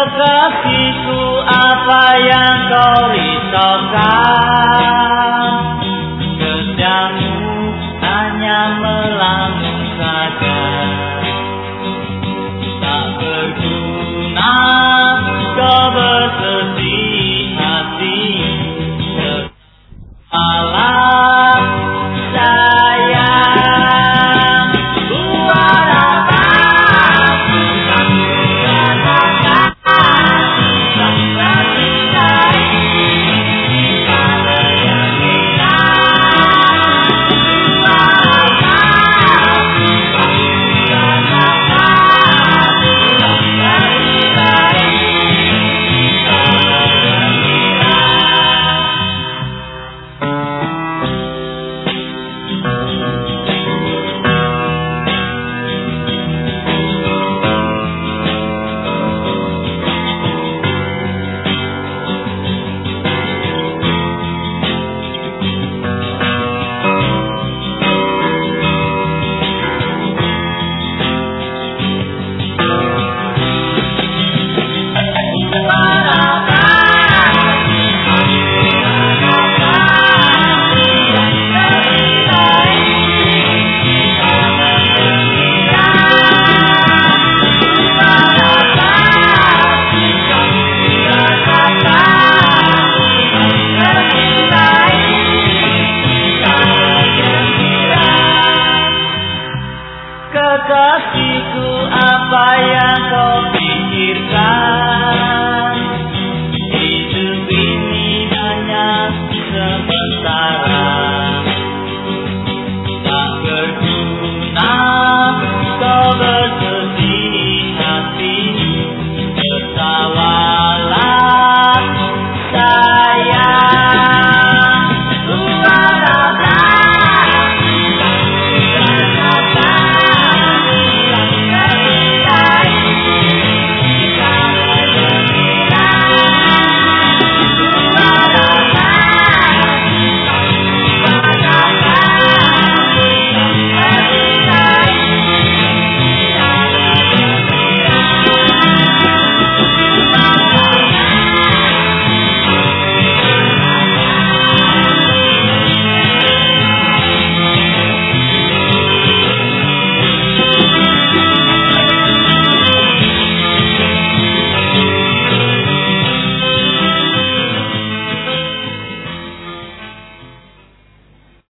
kekasihku apa yang kau risaukan? Kedamu hanya melamun saja.